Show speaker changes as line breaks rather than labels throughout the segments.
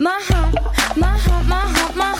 my heart, my heart, my heart, my heart.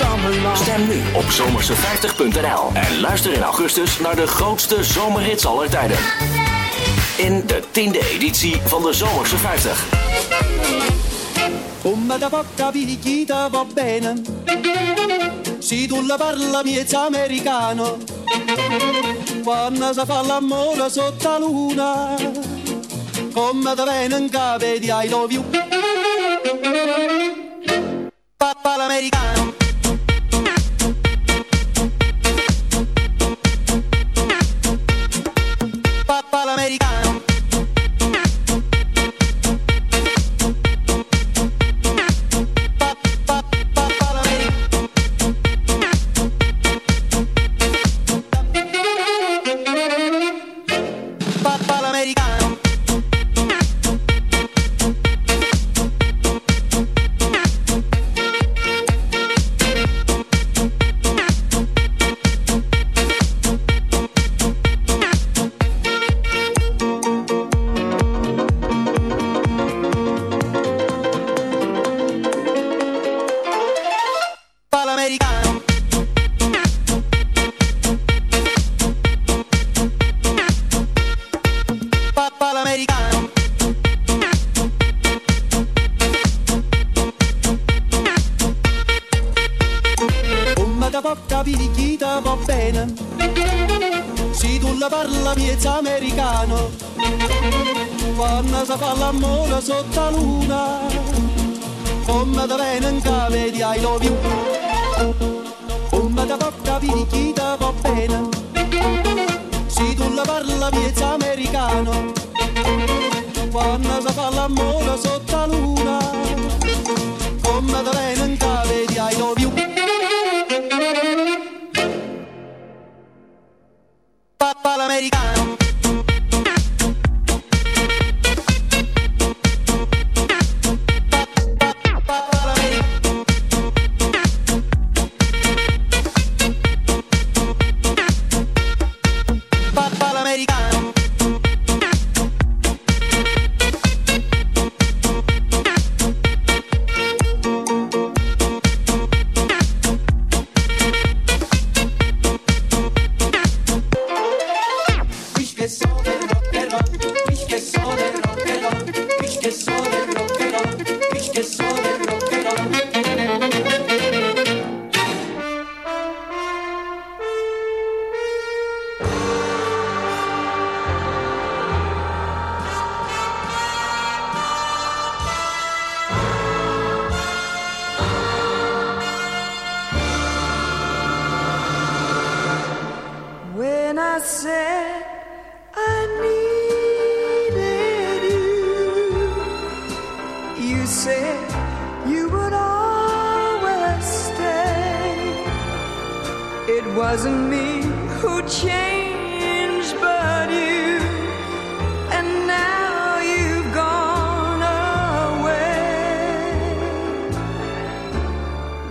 Long.
Stem nu op zomerse50.nl en luister in augustus naar de grootste zomerhits aller tijden. In de tiende editie van de Zomerse 50.
Come da poca picchita va bene Se tu la parla miezza americano Quando si fa l'amore sotto la luna Come da bene in cave di I love you Papà l'americano americano. Quando si fa l'amore sotto la luna Come da bene in cave di I love you. Come da poca picchita va bene. Se tu la parla miezza americano. Quando si fa l'amore sotto la luna Come da bene in cave di I love you. Papà l'americano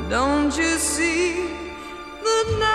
Don't you see that now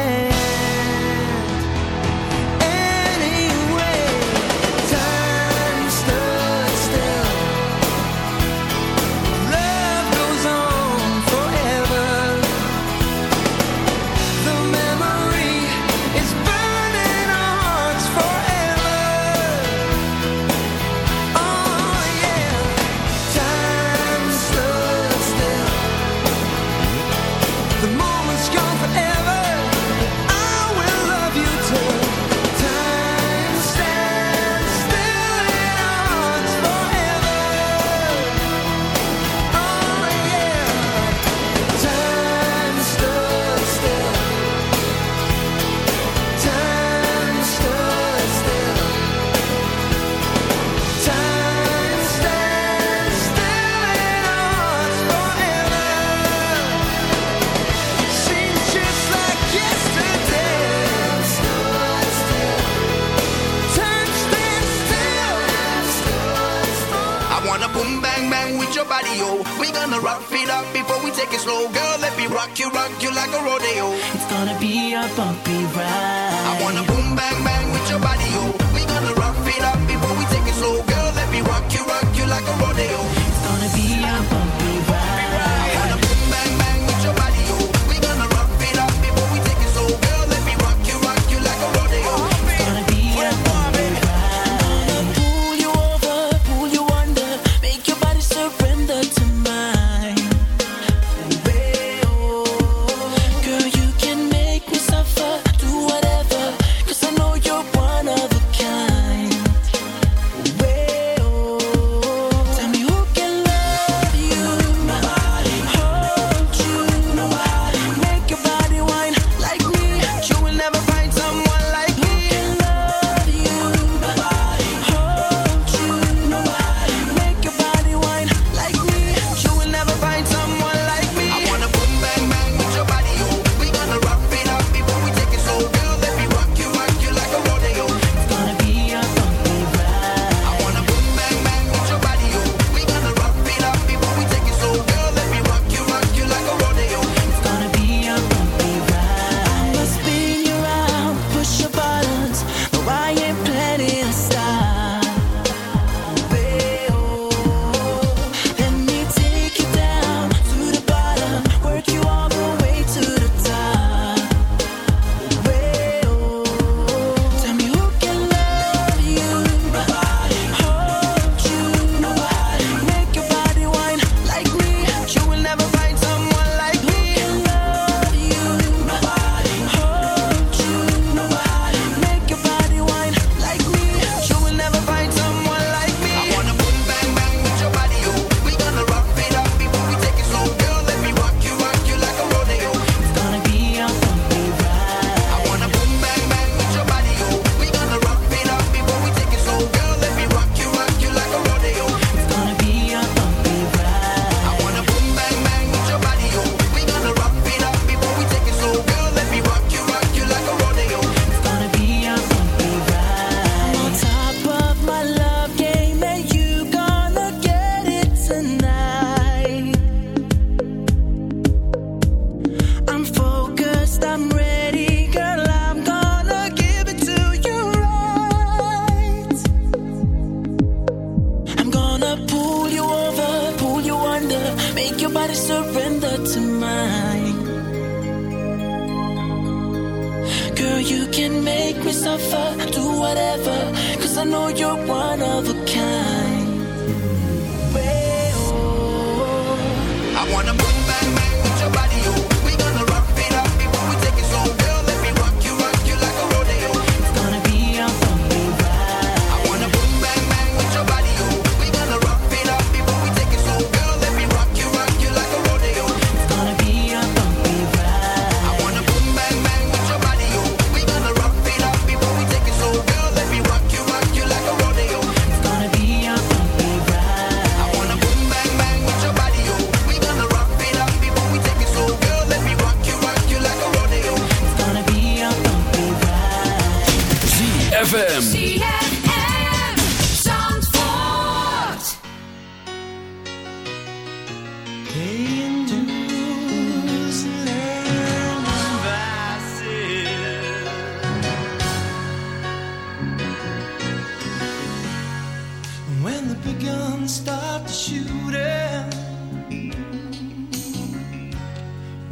the
gun, start the shooting.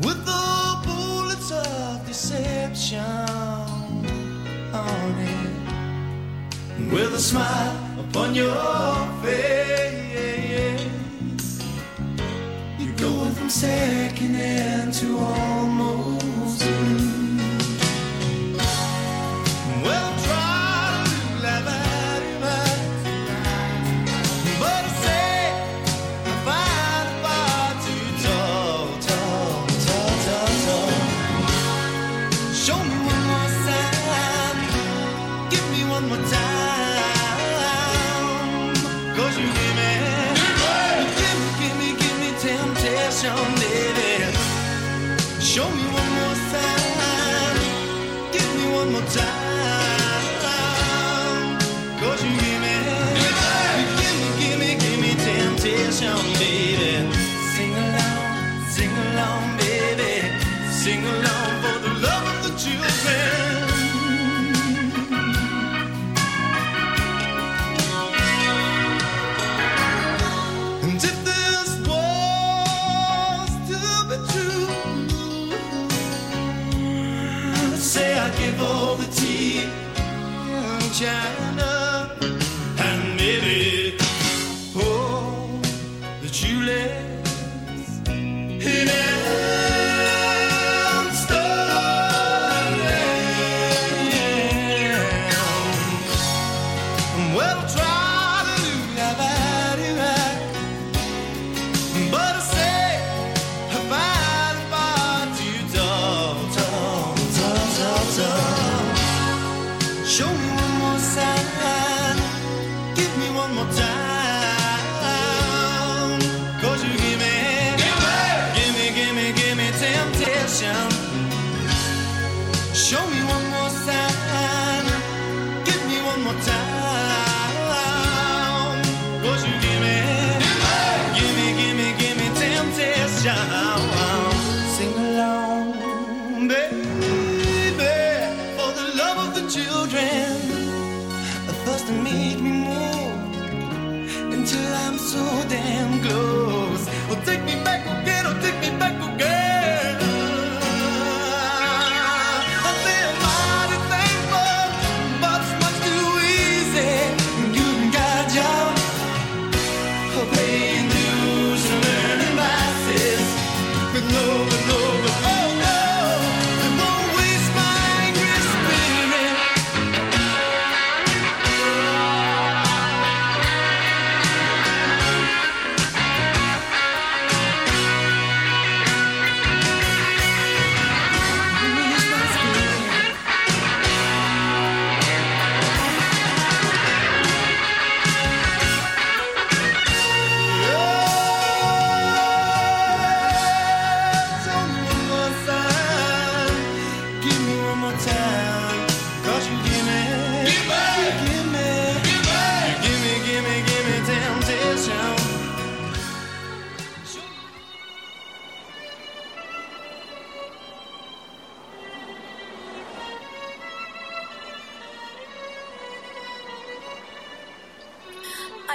With the bullets of deception on it, with a smile upon your face, you're going from second hand to almost.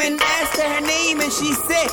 and asked her her name, and she said,